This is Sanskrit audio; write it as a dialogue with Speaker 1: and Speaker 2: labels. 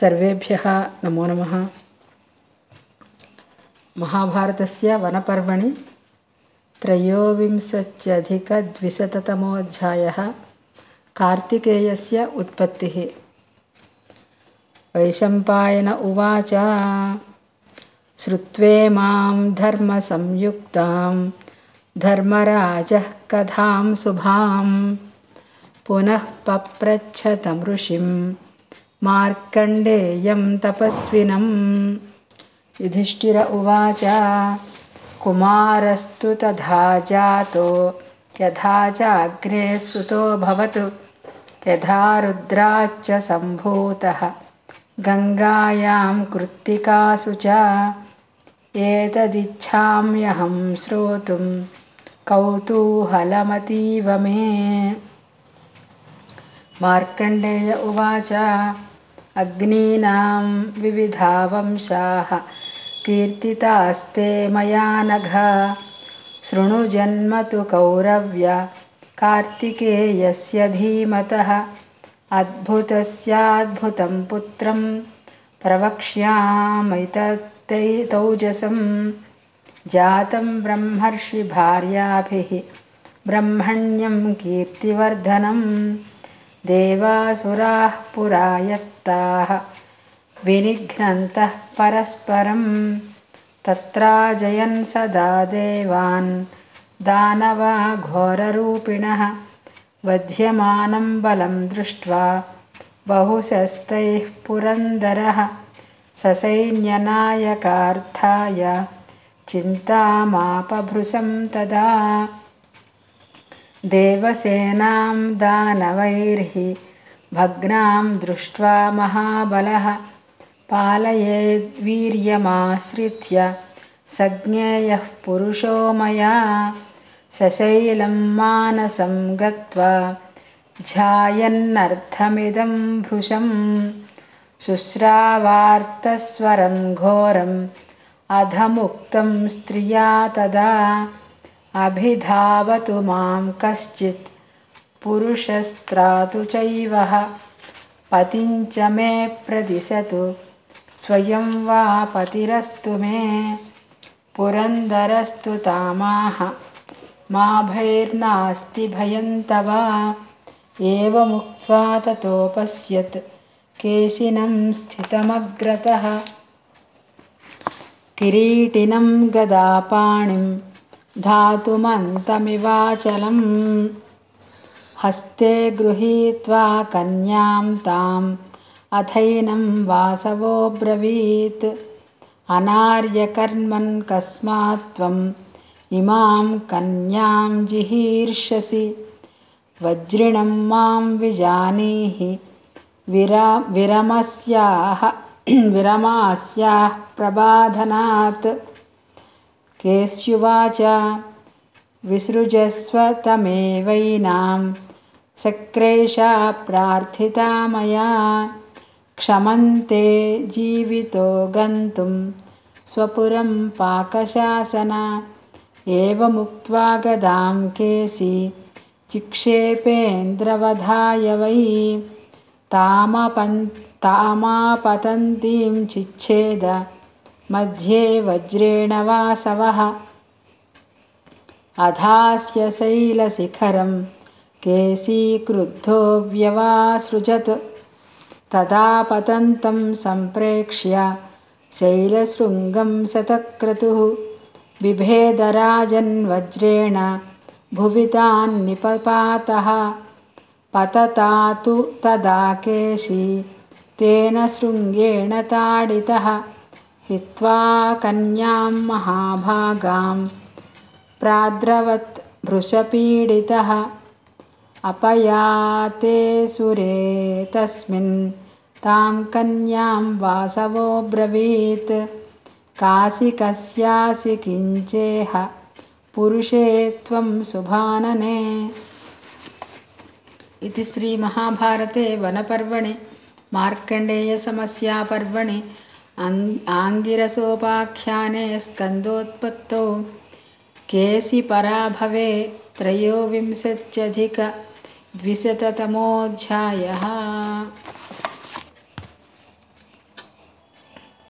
Speaker 1: सर्वेभ्यः नमो नमः। महाभारतस्य वनपर्वणि त्रयोविंशत्यधिकद्विशततमोऽध्यायः कार्तिकेयस्य उत्पत्तिः। वैशम्पायन उवाच श्रुत्वेमां धर्मसंयुक्तां, धर्मराजः कथां शुभां, पुनः पप्रच्छतं ऋषिं मार्कण्डेयं तपस्विनं युधिष्ठिर उवाच कुमारस्तु तथा जातो यथा चाग्रे सुतोऽभवत् यथा रुद्राच्च सम्भूतः। गङ्गायां कृत्तिकासु च एतदिच्छाम्यहं श्रोतुं कौतूहलमतीव मे। मार्कण्डेय उवाच अग्नीनां विविधा वंशाः कीर्तितास्ते मया नघ। शृणु जन्म तु कौरव्य। कार्तिकेयस्य धीमतः। अद्भुतस्याद्भुतं पुत्रं प्रवक्ष्यामैतत्तौजसं जातं ब्रह्मर्षिभार्याभिः। ब्रह्मण्यं कीर्तिवर्धनं देवासुराः पुरा यत्ताः विनिघ्नन्तः परस्परं तत्राजयन् सदा देवान् दानवा घोररूपिणः वध्यमानं बलं दृष्ट्वा बहुशस्तैः पुरन्दरः ससैन्यनायकार्थाय चिन्तामापभृशं तदा देवसेनां दानवैर्हि भग्नां दृष्ट्वा महाबलः। पालयेद्वीर्यमाश्रित्य सज्ञेयः पुरुषो मया। सशैलं मानसं गत्वा ध्यायन्नर्थमिदं भृशं। शुश्रावार्तस्वरं घोरम् अधमुक्तं स्त्रिया तदा अभिधावतु मां कश्चित् पुरुषस्त्रातु चैवः पतिञ्च मे प्रदिशतु स्वयं वा पतिरस्तु मे पुरन्दरस्तु तामाह। मा भैर्नास्ति भयं तव एवमुक्त्वा ततोपश्यत् केशिनं स्थितमग्रतः। किरीटिनं गदापाणिं धातुमन्तमिवाचलम्। हस्ते गृहीत्वा कन्यां ताम् अथैनं वासवोऽब्रवीत्। अनार्यकर्मन् कस्मात् त्वम् इमां कन्यां जिहीर्षसि। वज्रिणं मां विजानीहि। विरा विरमस्याः विरमास्याः प्रबाधनात् केस्युवाच। विसृजस्व तमेवैनां सक्रेशा प्रार्थिता मया। क्षमन्ते जीवितो गन्तुं स्वपुरं पाकशासना। एवमुक्त्वा गदां केसि चिक्षेपेन्द्रवधाय वै। तामपन् तामापतन्तीं चिच्छेद मध्ये वज्रेण वासवः। अधास्य शैलशिखरं केसीक्रुद्धो व्यवासृजत्। तदा पतन्तं सम्प्रेक्ष्य शैलशृङ्गं शतक्रतुः। बिभेदराजन्वज्रेण भुवि तान्निपपातः पतता तु तदा केशी तेन शृङ्गेण ताडितः हित्वा कन्यां महाभागां प्राद्रवत् भृशपीडितः अपयाते सुरे तस्मिन् तां कन्यां वासवोऽब्रवीत् कासि कस्यासि किञ्चेह पुरुषे त्वं सुभानने इति श्रीमहाभारते वनपर्वणि मार्कण्डेयसमस्यापर्वणि आङ्गिरसोपाख्याने स्कन्दोत्पत्तौ केसिपराभवे त्रयोविंशत्यधिकद्विशततमोऽध्यायः